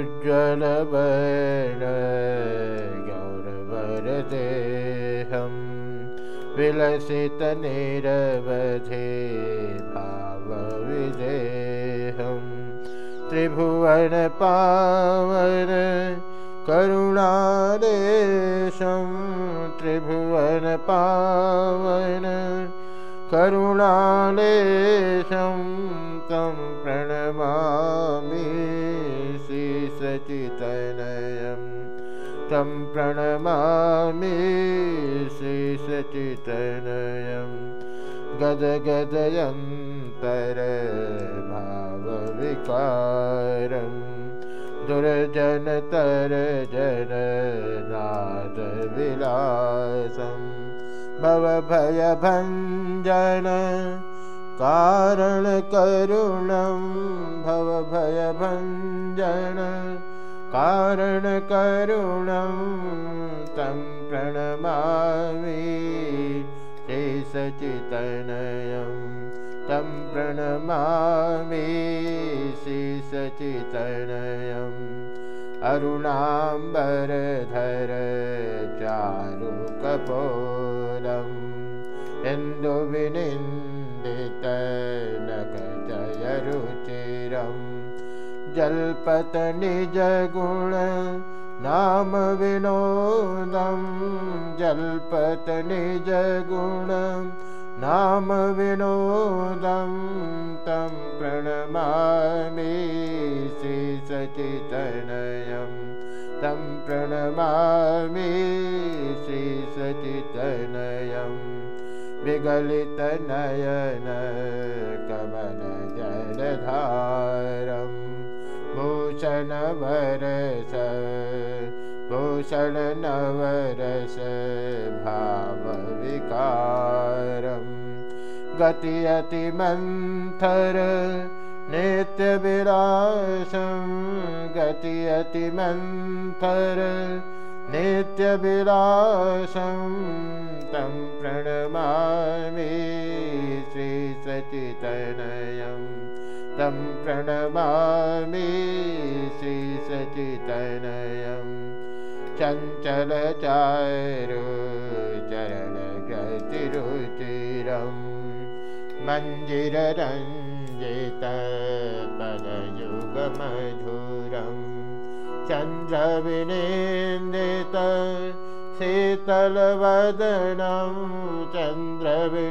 उज्ज्वलवर्ण गौरवरदेहं विलसितनिरवधे भावविदेहं त्रिभुवनपावन करुणादेशं त्रिभुवनपावन करुणालेशं तं प्रणमामि श्रीसचितनयं तं प्रणमामि श्रीसचितनयं गदगदयन्तरभावविकारं दुर्जनतरजननादविलासम् भवभयभञ्जन कारणकरुणं भवभयभञ्जन कारणकरुणं तं प्रणमामि। शेषचितनयं तं प्रणमामि। शेषचितनयम् अरुणाम्बरधर चारुकपोलम् इन्दुविनिन्दितनकजयरुचिरं जल्पतनिजगुण नाम विनोदं। जल्पतनिजगुण नाम विनोदं तं प्रणमामि श्रीसचितनयं तं प्रणमामि श्रीसचितनयं विगलितनयन कमलजलधारं भूषणवरस भूषणनवरस भावविकारं। गति अतिमन्थर नित्यविलासं। गति अतिमन्थर नित्यविलासं। तं प्रणमामि श्रीसचितनयं तं प्रणमामि श्रीसचितनयं। चञ्चलचारु चरणगतिरुचिरं। मञ्जिररञ्जितपदयुगमधुरं चन्द्रविनेन्दित शीतलवदनं। चन्द्रविनेन्दित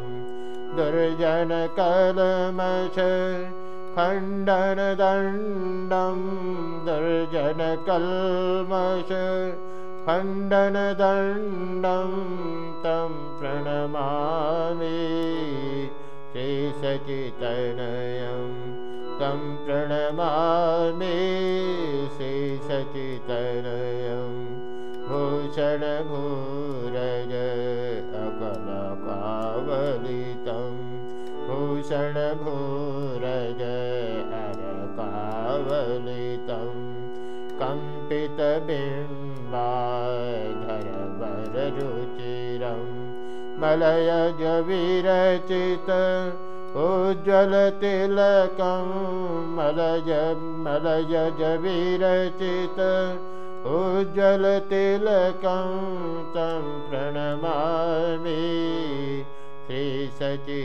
दिव्यकलेवरमण्डितमुण्डं दुर्जनकलमश खण्डनदण्डं दुर्जनकल्मष खण्डनदण्डं तं प्रणमामि श्रीसचितनयं तं प्रणमामि श्रीसचितनयं भूषणभूरज भूषणभूरज अरकावलितं कम्पितबिम्बाधरवररुचिरं मलयजविरचित उज्ज्वलतिलकं मलय मलयजविरचित उज्ज्वलतिलकं तं प्रणमामि श्रीसचितनयं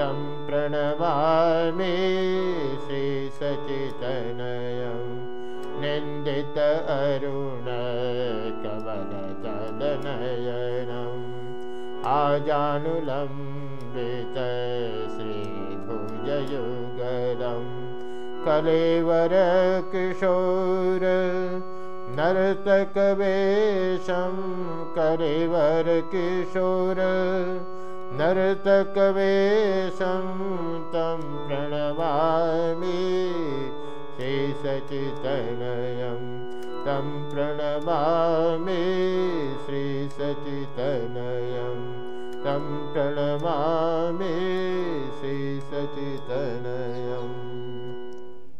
तं प्रणमामि श्रीसचितनयं। निन्दित अरुण कमलतलनयनम् आजानुलम्बित श्रीभुजयुगलं। कलेवरकिशोर नर्तकवेशं कलेवरकिशोर नर्तकवेशं तं प्रणमामि श्रीसचितनयं तं प्रणमामि श्रीसचितनयं तं प्रणमामि श्रीसचितनयम्